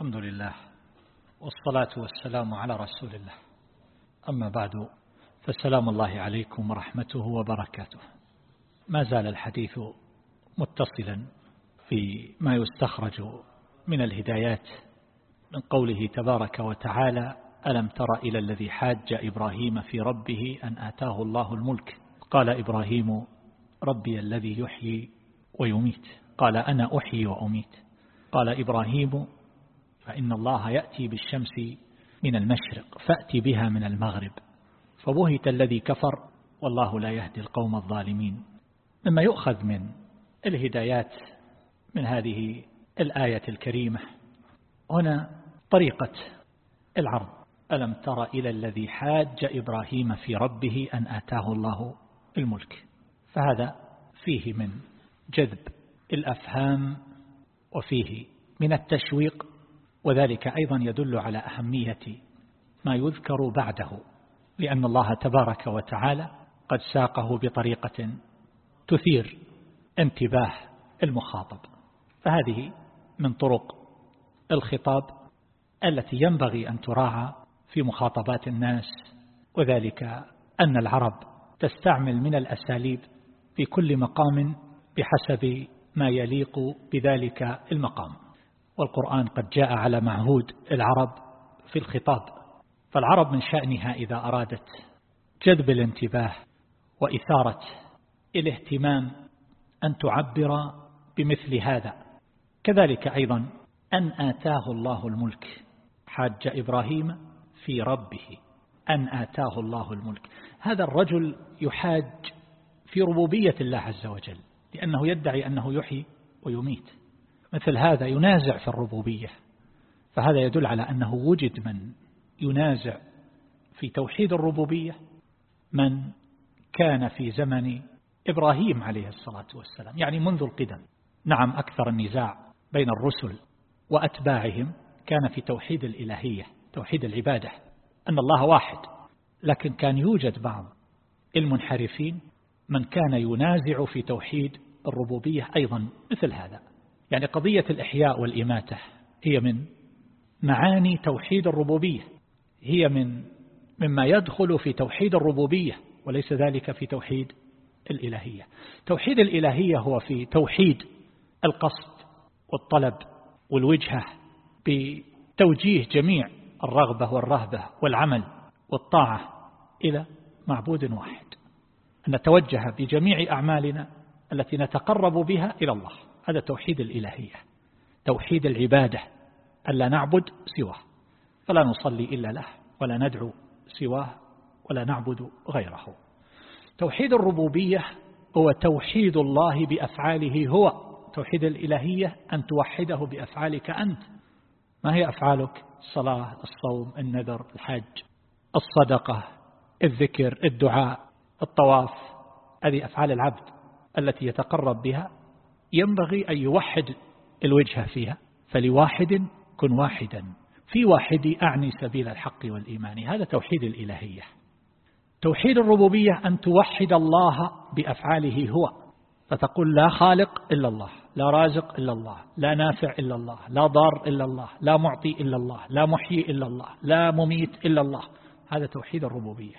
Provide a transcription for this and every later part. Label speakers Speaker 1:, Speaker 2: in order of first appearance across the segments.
Speaker 1: الحمد لله والصلاة والسلام على رسول الله. أما بعد فالسلام الله عليكم ورحمته وبركاته. ما زال الحديث متصلا في ما يستخرج من الهدايات من قوله تبارك وتعالى ألم تر إلى الذي حاج إبراهيم في ربه أن آتاه الله الملك؟ قال إبراهيم ربي الذي يحيي ويميت. قال أنا أحيي وأميت. قال إبراهيم فإن الله يأتي بالشمس من المشرق فأتي بها من المغرب. فبهت الذي كفر والله لا يهدي القوم الظالمين. مما يؤخذ من الهدايات من هذه الآية الكريمة. هنا طريقة العرض. ألم تر إلى الذي حاج إبراهيم في ربه أن آتاه الله الملك؟ فهذا فيه من جذب الأفهام وفيه من التشويق وذلك أيضا يدل على أهمية ما يذكر بعده لأن الله تبارك وتعالى قد ساقه بطريقة تثير انتباه المخاطب. فهذه من طرق الخطاب التي ينبغي أن تراعى في مخاطبات الناس وذلك أن العرب تستعمل من الأساليب في كل مقام بحسب ما يليق بذلك المقام. والقرآن قد جاء على معهود العرب في الخطاب فالعرب من شأنها إذا أرادت جذب الانتباه وإثارة الاهتمام أن تعبر بمثل هذا. كذلك أيضا أن آتاه الله الملك حاج إبراهيم في ربه أن آتاه الله الملك. هذا الرجل يحاج في ربوبية الله عز وجل لأنه يدعي أنه يحيي ويميت. مثل هذا ينازع في الربوبية. فهذا يدل على أنه وجد من ينازع في توحيد الربوبية من كان في زمن إبراهيم عليه الصلاة والسلام يعني منذ القدم. نعم أكثر النزاع بين الرسل وأتباعهم كان في توحيد الإلهية توحيد العبادة أن الله واحد. لكن كان يوجد بعض المنحرفين من كان ينازع في توحيد الربوبية أيضا مثل هذا. يعني قضية الإحياء والإماتة هي من معاني توحيد الربوبية هي من مما يدخل في توحيد الربوبية وليس ذلك في توحيد الإلهية. توحيد الإلهية هو في توحيد القصد والطلب والوجهة بتوجيه جميع الرغبة والرهبة والعمل والطاعة إلى معبود واحد. أن نتوجه بجميع أعمالنا التي نتقرب بها إلى الله. هذا توحيد الإلهية توحيد العبادة ألا نعبد سواه فلا نصلي إلا له ولا ندعو سواه ولا نعبد غيره. توحيد الربوبية هو توحيد الله بأفعاله هو. توحيد الإلهية أن توحده بأفعالك أنت. ما هي أفعالك؟ الصلاة الصوم النذر الحج الصدقة الذكر الدعاء الطواف. هذه أفعال العبد التي يتقرب بها ينبغي أن يوحد الوجهة فيها. فلواحد كن واحدا. في واحد أعني سبيل الحق والإيمان. هذا توحيد الإلهية. توحيد الربوبية أن توحد الله بأفعاله هو. فتقول لا خالق إلا الله لا رازق إلا الله لا نافع إلا الله لا ضار إلا الله لا معطي إلا الله لا محيي إلا الله لا مميت إلا الله. هذا توحيد الربوبية.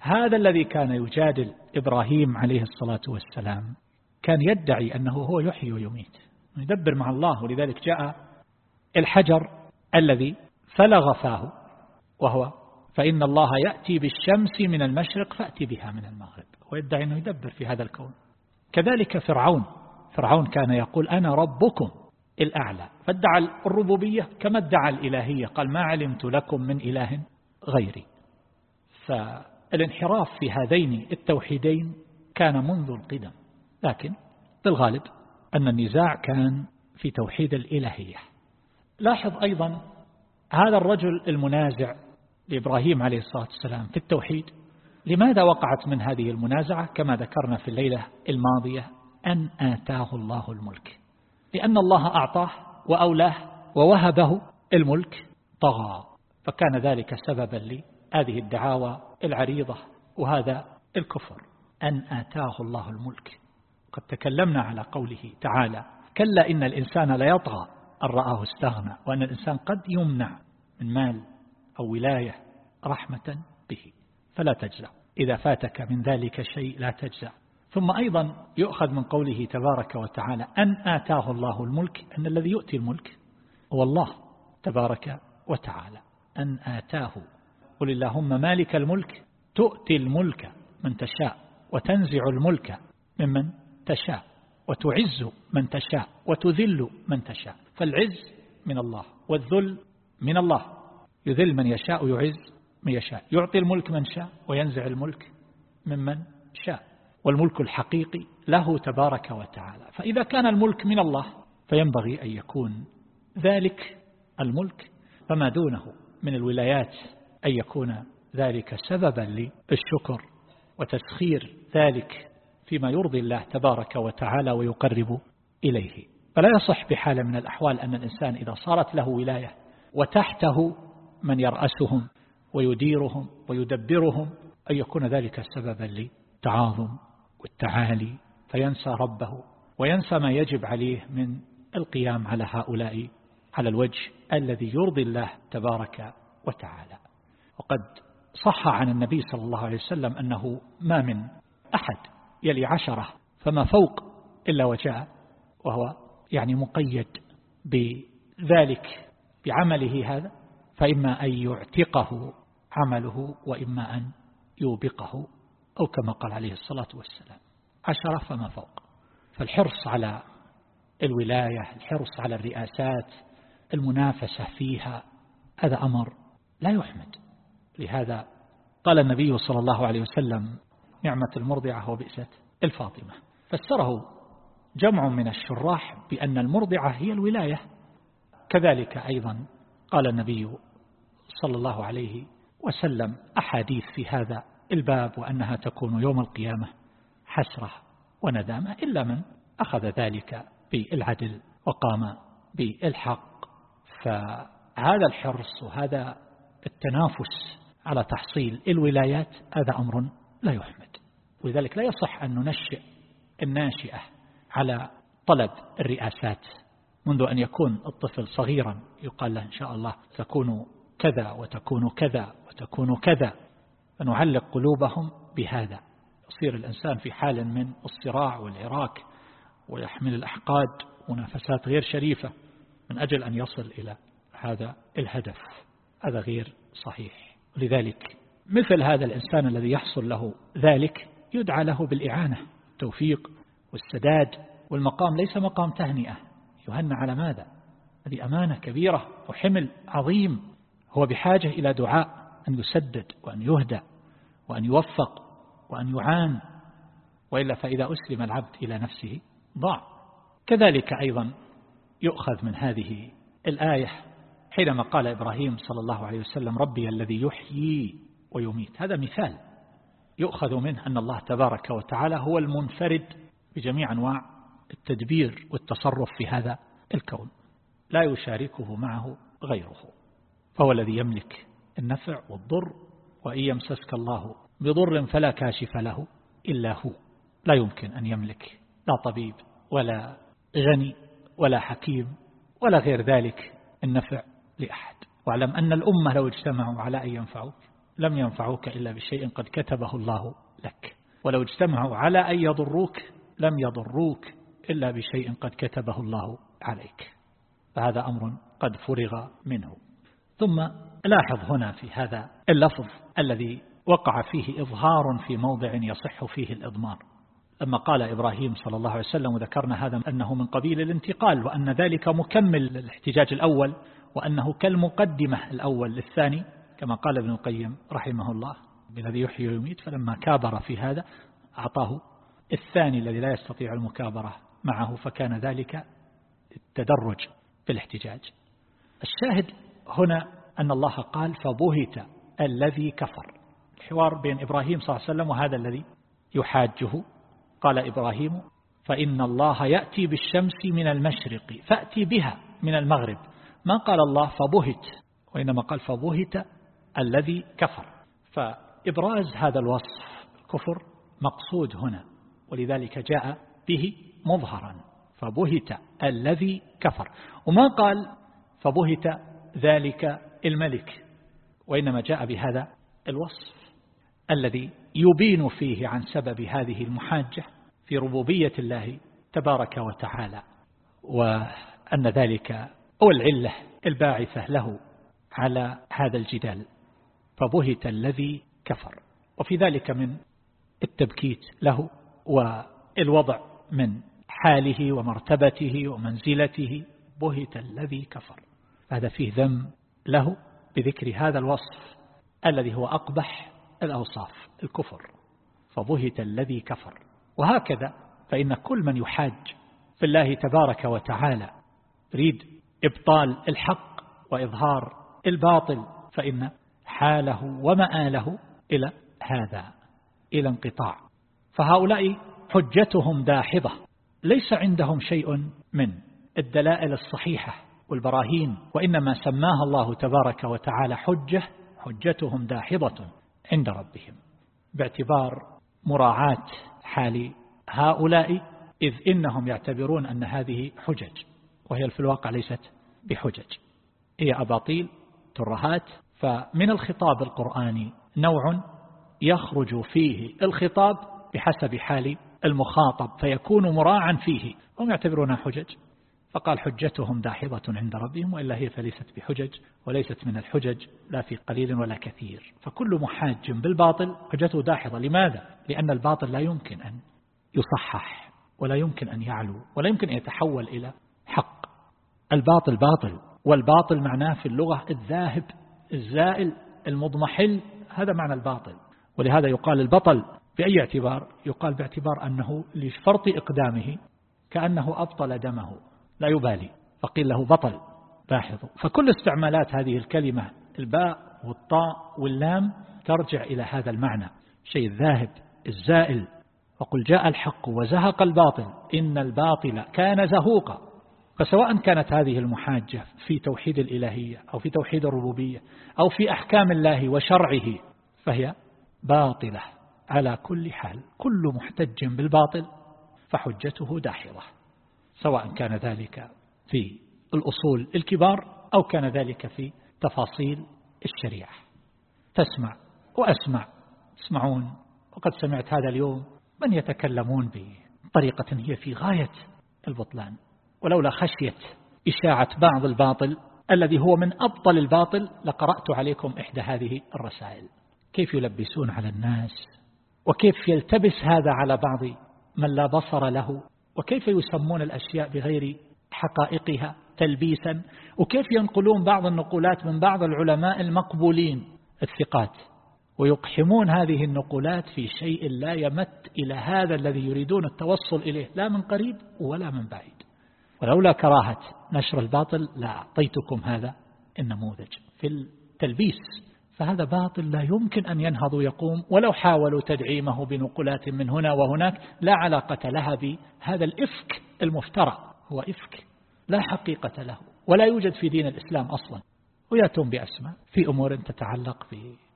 Speaker 1: هذا الذي كان يجادل إبراهيم عليه الصلاة والسلام. كان يدعي أنه هو يحيي ويميت. يدبر مع الله ولذلك جاء الحجر الذي فلغ فاه وهو فإن الله يأتي بالشمس من المشرق فأتي بها من المغرب ويدعي أنه يدبر في هذا الكون. كذلك فرعون فرعون كان يقول أنا ربكم الأعلى فادعى الربوبية كما ادعى الإلهية قال ما علمت لكم من إله غيري. فالانحراف في هذين التوحيدين كان منذ القدم. لكن بالغالب أن النزاع كان في توحيد الإلهية. لاحظ أيضا هذا الرجل المنازع لإبراهيم عليه الصلاة والسلام في التوحيد. لماذا وقعت من هذه المنازعة؟ كما ذكرنا في الليلة الماضية أن آتاه الله الملك. لأن الله أعطاه وأولاه ووهبه الملك طغى. فكان ذلك سببا لهذه الدعاوى العريضة وهذا الكفر أن آتاه الله الملك. قد تكلمنا على قوله تعالى كلا إن الإنسان ليطغى أن رآه استغنى وأن الإنسان قد يمنع من مال أو ولاية رحمة به. فلا تجزع. إذا فاتك من ذلك شيء لا تجزع. ثم أيضا يؤخذ من قوله تبارك وتعالى أن آتاه الله الملك أن الذي يؤتي الملك هو الله تبارك وتعالى. أن آتاه. قل اللهم مالك الملك تؤتي الملك من تشاء وتنزع الملك ممن تشاء وتعز من تشاء وتذل من تشاء. فالعز من الله والذل من الله. يذل من يشاء ويعز من يشاء. يعطي الملك من شاء وينزع الملك ممن شاء. والملك الحقيقي له تبارك وتعالى. فإذا كان الملك من الله فينبغي أن يكون ذلك الملك. فما دونه من الولايات أن يكون ذلك سببا للشكر وتسخير ذلك فيما يرضي الله تبارك وتعالى ويقرب إليه. فلا يصح بحال من الأحوال أن الإنسان إذا صارت له ولاية وتحته من يرأسهم ويديرهم ويدبرهم أن يكون ذلك سببا للتعاظم والتعالي فينسى ربه وينسى ما يجب عليه من القيام على هؤلاء على الوجه الذي يرضي الله تبارك وتعالى. وقد صح عن النبي صلى الله عليه وسلم أنه ما من أحد يلي عشرة فما فوق إلا وجاء وهو يعني مقيد بذلك بعمله هذا فإما أن يعتقه عمله وإما أن يوبقه أو كما قال عليه الصلاة والسلام. عشرة فما فوق. فالحرص على الولاية الحرص على الرئاسات المنافسة فيها هذا أمر لا يحمد. لهذا قال النبي صلى الله عليه وسلم نعمة المرضعة وبئسة الفاطمة. فسره جمع من الشراح بأن المرضعة هي الولاية. كذلك أيضا قال النبي صلى الله عليه وسلم أحاديث في هذا الباب وأنها تكون يوم القيامة حسرة وندامة إلا من أخذ ذلك بالعدل وقام بالحق. فهذا الحرص وهذا التنافس على تحصيل الولايات هذا أمر لا يحمد. ولذلك لا يصح أن ننشئ الناشئة على طلب الرئاسات. منذ أن يكون الطفل صغيرا يقال له إن شاء الله تكون كذا وتكون كذا وتكون كذا. فنعلق قلوبهم بهذا. يصير الإنسان في حال من الصراع والعراك ويحمل الأحقاد منافسات غير شريفة من أجل أن يصل إلى هذا الهدف. هذا غير صحيح. لذلك مثل هذا الإنسان الذي يحصل له ذلك يدعى له بالإعانة التوفيق والسداد والمقام ليس مقام تهنئة. يهنى على ماذا؟ هذه أمانة كبيرة وحمل عظيم. هو بحاجة إلى دعاء أن يسدد وأن يهدى وأن يوفق وأن يعان. وإلا فإذا أسلم العبد إلى نفسه ضاع. كذلك أيضا يؤخذ من هذه الآية حينما قال إبراهيم صلى الله عليه وسلم ربي الذي يحيي ويميت. هذا مثال يؤخذ منه أن الله تبارك وتعالى هو المنفرد بجميع أنواع التدبير والتصرف في هذا الكون. لا يشاركه معه غيره. فهو الذي يملك النفع والضر وإن يمسسك الله بضر فلا كاشف له إلا هو. لا يمكن أن يملك لا طبيب ولا غني ولا حكيم ولا غير ذلك النفع لأحد. واعلم أن الأمة لو اجتمعوا على أن ينفعوك لم ينفعوك إلا بشيء قد كتبه الله لك. ولو اجتمعوا على أن يضروك لم يضروك إلا بشيء قد كتبه الله عليك. فهذا أمر قد فرغ منه. ثم لاحظ هنا في هذا اللفظ الذي وقع فيه إظهار في موضع يصح فيه الإضمار. لما قال إبراهيم صلى الله عليه وسلم وذكرنا هذا أنه من قبيل الانتقال وأن ذلك مكمل للاحتجاج الأول وأنه كالمقدمة الأول للثاني كما قال ابن القيم رحمه الله بالذي يحيي ويميت فلما كابر في هذا أعطاه الثاني الذي لا يستطيع المكابرة معه فكان ذلك التدرج في الاحتجاج. الشاهد هنا أن الله قال فبهت الذي كفر. الحوار بين إبراهيم صلى الله عليه وسلم وهذا الذي يحاجه. قال إبراهيم فإن الله يأتي بالشمس من المشرق فأتي بها من المغرب. ما قال الله فبهت؟ وإنما قال فبهت الذي كفر. فإبراز هذا الوصف الكفر مقصود هنا ولذلك جاء به مظهرا فبهت الذي كفر. وما قال فبهت ذلك الملك وإنما جاء بهذا الوصف الذي يبين فيه عن سبب هذه المحاجة في ربوبية الله تبارك وتعالى وأن ذلك هو العلة الباعثة له على هذا الجدال. فبهت الذي كفر. وفي ذلك من التبكيت له والوضع من حاله ومرتبته ومنزلته بهت الذي كفر. هذا فيه ذم له بذكر هذا الوصف الذي هو أقبح الأوصاف الكفر. فبهت الذي كفر. وهكذا فإن كل من يحاج في الله تبارك وتعالى يريد إبطال الحق وإظهار الباطل فإن حاله ومآله إلى هذا إلى انقطاع. فهؤلاء حجتهم داحضة ليس عندهم شيء من الدلائل الصحيحة والبراهين وإنما سماها الله تبارك وتعالى حجة حجتهم داحضة عند ربهم. باعتبار مراعاة حال هؤلاء إذ إنهم يعتبرون أن هذه حجج وهي في الواقع ليست بحجج. هي أباطيل ترهات فمن الخطاب القرآني نوع يخرج فيه الخطاب بحسب حال المخاطب فيكون مراعا فيه. هم يعتبرونها حجج فقال حجتهم داحضة عند ربهم وإلا هي فليست بحجج وليست من الحجج لا في قليل ولا كثير. فكل محاج بالباطل حجته داحضة. لماذا؟ لأن الباطل لا يمكن أن يصحح ولا يمكن أن يعلو ولا يمكن أن يتحول إلى حق. الباطل باطل والباطل معناه في اللغة الذاهب الزائل المضمحل هذا معنى الباطل. ولهذا يقال البطل بأي اعتبار؟ يقال باعتبار أنه لفرط إقدامه كأنه أبطل دمه. لا يبالي. فقيل له بطل. لاحظوا. فكل استعمالات هذه الكلمة الباء والطاء واللام ترجع إلى هذا المعنى. شيء الذاهب الزائل. وقل جاء الحق وزهق الباطل. إن الباطل كان زهوقا. فسواء كانت هذه المحاجة في توحيد الإلهية أو في توحيد الربوبية أو في أحكام الله وشرعه فهي باطلة على كل حال. كل محتج بالباطل فحجته داحضة سواء كان ذلك في الأصول الكبار أو كان ذلك في تفاصيل الشريعة. تسمع وأسمع. تسمعون وقد سمعت هذا اليوم من يتكلمون بطريقة هي في غاية البطلان. ولولا خشية إشاعة بعض الباطل الذي هو من أبطل الباطل لقرأت عليكم إحدى هذه الرسائل. كيف يلبسون على الناس؟ وكيف يلتبس هذا على بعض من لا بصر له؟ وكيف يسمون الأشياء بغير حقائقها تلبيسا؟ وكيف ينقلون بعض النقولات من بعض العلماء المقبولين الثقات؟ ويقحمون هذه النقولات في شيء لا يمت إلى هذا الذي يريدون التوصل إليه لا من قريب ولا من بعيد. ولولا كراهة نشر الباطل لأعطيتكم هذا النموذج في التلبيس. فهذا باطل لا يمكن أن ينهض ويقوم ولو حاولوا تدعيمه بنقلات من هنا وهناك لا علاقة لها بهذا الإفك المفترى. هو إفك لا حقيقة له ولا يوجد في دين الإسلام أصلا. ويأتون بأسماء في أمور تتعلق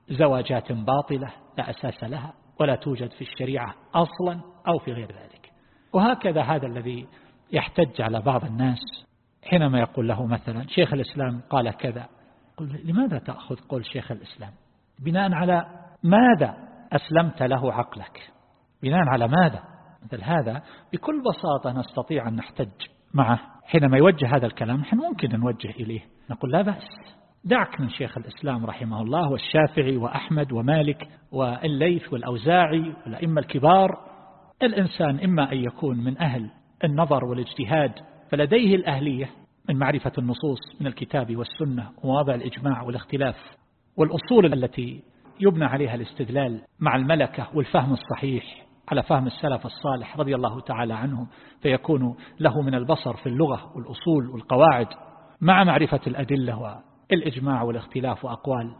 Speaker 1: بزواجات باطلة لا أساس لها ولا توجد في الشريعة أصلا أو في غير ذلك. وهكذا هذا الذي يحتج على بعض الناس. حينما يقول له مثلا شيخ الإسلام قال كذا. قل لماذا تأخذ قول شيخ الإسلام؟ بناء على ماذا أسلمت له عقلك؟ بناء على ماذا؟ مثل هذا بكل بساطة نستطيع أن نحتج معه. حينما يوجه هذا الكلام نحن ممكن نوجه إليه. نقول لا بأس. دعك من شيخ الإسلام رحمه الله والشافعي وأحمد ومالك والليث والأوزاعي والأئمة الكبار. الإنسان إما أن يكون من أهل النظر والاجتهاد فلديه الأهلية من معرفة النصوص من الكتاب والسنة ومواضع الإجماع والاختلاف والأصول التي يبنى عليها الاستدلال مع الملكة والفهم الصحيح على فهم السلف الصالح رضي الله تعالى عنهم فيكون له من البصر في اللغة والأصول والقواعد مع معرفة الأدلة والإجماع والاختلاف وأقوال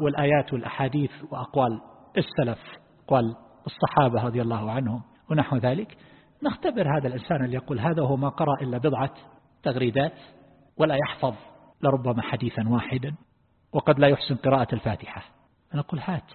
Speaker 1: والآيات والأحاديث وأقوال السلف أقوال الصحابة رضي الله عنهم ونحو ذلك. نختبر هذا الإنسان اللي يقول هذا هو ما قرأ إلا بضعة تغريدات ولا يحفظ لربما حديثا واحدا وقد لا يحسن قراءة الفاتحة. نقول هات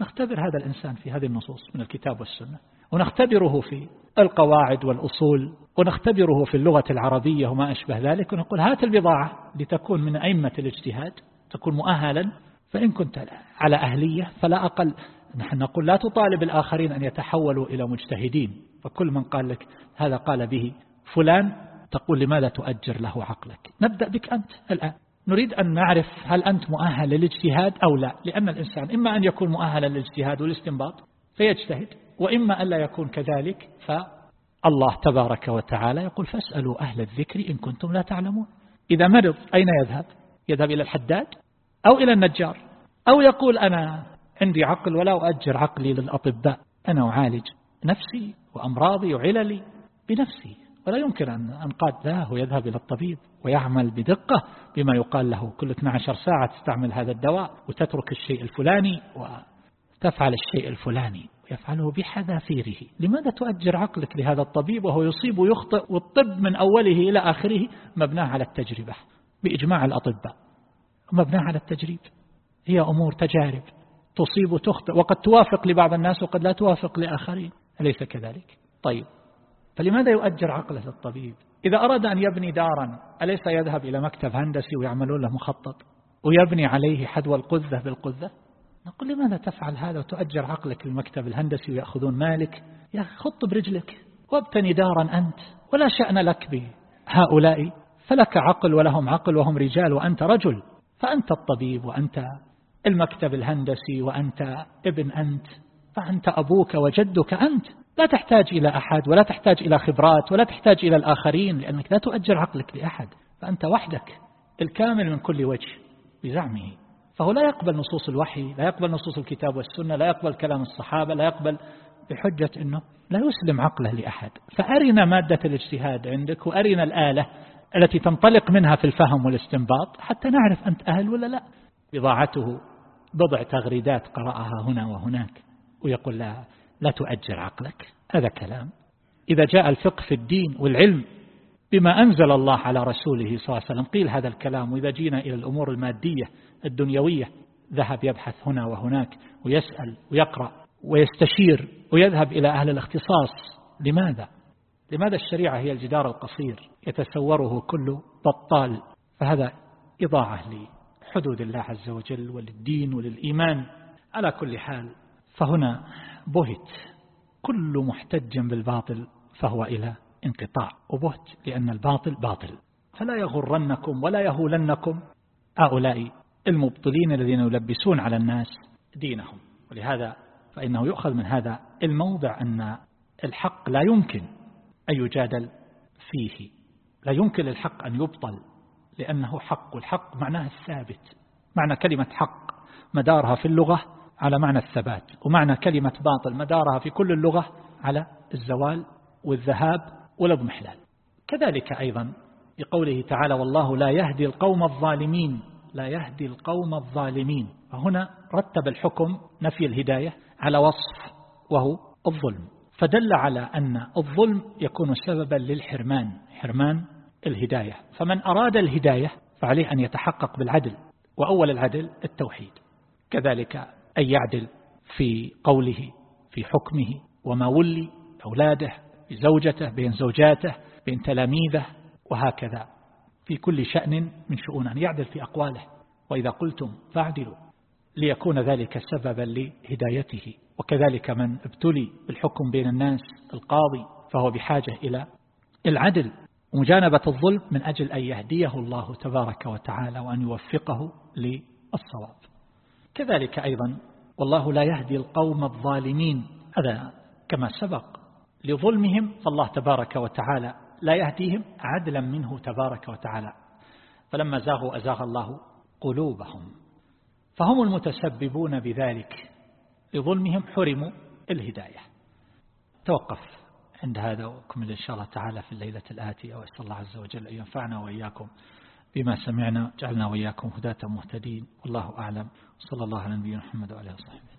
Speaker 1: نختبر هذا الإنسان في هذه النصوص من الكتاب والسنة. ونختبره في القواعد والأصول ونختبره في اللغة العربية وما أشبه ذلك ونقول هات البضاعة لتكون من أئمة الاجتهاد تكون مؤهلا فإن كنت على أهلية فلا أقل. نحن نقول لا تطالب الآخرين أن يتحولوا إلى مجتهدين. فكل من قال لك هذا قال به فلان تقول لماذا تؤجر له عقلك؟ نبدأ بك أنت الآن. نريد أن نعرف هل أنت مؤهل للاجتهاد أو لا لأن الإنسان إما أن يكون مؤهلا للاجتهاد والاستنباط فيجتهد وإما أن لا يكون كذلك فالله تبارك وتعالى يقول فاسألوا أهل الذكر إن كنتم لا تعلمون. إذا مرض أين يذهب؟ يذهب إلى الحداد أو إلى النجار؟ أو يقول أنا عندي عقل ولا أؤجر عقلي للأطباء أنا أعالج. نفسي وأمراضي وعللي بنفسي. ولا يمكن أن أنقاد له ويذهب إلى الطبيب ويعمل بدقة بما يقال له كل 12 ساعة تستعمل هذا الدواء وتترك الشيء الفلاني وتفعل الشيء الفلاني ويفعله بحذافيره. لماذا تؤجر عقلك لهذا الطبيب وهو يصيب ويخطئ والطب من أوله إلى آخره؟ مبناه على التجربة بإجماع الأطباء. مبناه على التجريب. هي أمور تجارب تصيب وتخطئ وقد توافق لبعض الناس وقد لا توافق لآخرين. أليس كذلك؟ طيب فلماذا يؤجر عقله للطبيب إذا أراد أن يبني دارا أليس يذهب إلى مكتب هندسي ويعملون له مخطط؟ ويبني عليه حدوى القذة بالقذة؟ نقول لماذا تفعل هذا وتؤجر عقلك للمكتب الهندسي ويأخذون مالك؟ يا خط برجلك وابتني دارا أنت ولا شأن لك بهؤلاء فلك عقل ولهم عقل وهم رجال وأنت رجل. فأنت الطبيب وأنت المكتب الهندسي وأنت ابن أنت. فأنت أبوك وجدك أنت. لا تحتاج إلى أحد ولا تحتاج إلى خبرات ولا تحتاج إلى الآخرين لأنك لا تؤجر عقلك لأحد. فأنت وحدك الكامل من كل وجه بزعمه. فهو لا يقبل نصوص الوحي لا يقبل نصوص الكتاب والسنة لا يقبل كلام الصحابة لا يقبل بحجة أنه لا يسلم عقله لأحد. فأرنا مادة الاجتهاد عندك وأرنا الآلة التي تنطلق منها في الفهم والاستنباط حتى نعرف أنت أهل ولا لا. بضاعته بضع تغريدات قرأها هنا وهناك. ويقول لا لا تؤجر عقلك. هذا كلام. إذا جاء الفقه في الدين والعلم بما أنزل الله على رسوله صلى الله عليه وسلم قيل هذا الكلام. وإذا جينا إلى الأمور المادية الدنيوية ذهب يبحث هنا وهناك ويسأل ويقرأ ويستشير ويذهب إلى أهل الاختصاص. لماذا؟ لماذا الشريعة هي الجدار القصير؟ يتسوره كل بطال. فهذا إضاعة لحدود الله عز وجل وللدين وللإيمان. على كل حال فهنا بهت. كل محتج بالباطل فهو إلى انقطاع وبهت لأن الباطل باطل. فلا يغرنكم ولا يهولنكم هؤلاء المبطلين الذين يلبسون على الناس دينهم. ولهذا فإنه يؤخذ من هذا الموضع أن الحق لا يمكن أن يجادل فيه. لا يمكن للحق أن يبطل لأنه حق. والحق معناه الثابت. معنى كلمة حق مدارها في اللغة على معنى الثبات ومعنى كلمة باطل مدارها في كل اللغة على الزوال والذهاب والاضمحلال كذلك أيضا بقوله تعالى والله لا يهدي القوم الظالمين لا يهدي القوم الظالمين. فهنا رتب الحكم نفي الهداية على وصف وهو الظلم. فدل على أن الظلم يكون سببا للحرمان حرمان الهداية. فمن أراد الهداية فعليه أن يتحقق بالعدل وأول العدل التوحيد. كذلك أن يعدل في قوله في حكمه وما ولي أولاده بزوجته بين زوجاته بين تلاميذه وهكذا. في كل شأن من شؤون أن يعدل في أقواله. وإذا قلتم فاعدلوا ليكون ذلك سببا لهدايته. وكذلك من ابتلي بالحكم بين الناس القاضي فهو بحاجة إلى العدل. ومجانبة الظلم من أجل أن يهديه الله تبارك وتعالى وأن يوفقه للصواب. كذلك أيضا والله لا يهدي القوم الظالمين. هذا كما سبق لظلمهم فالله تبارك وتعالى لا يهديهم عدلا منه تبارك وتعالى. فلما زاغوا أزاغ الله قلوبهم. فهم المتسببون بذلك لظلمهم حرموا الهداية. توقف عند هذا وكمل إن شاء الله تعالى في الليلة الآتية. وأسأل الله عز وجل أن ينفعنا وإياكم. بما سمعنا جعلنا وإياكم هداة مهتدين. والله أعلم. صلى الله على نبينا محمد وعليه وصحبه.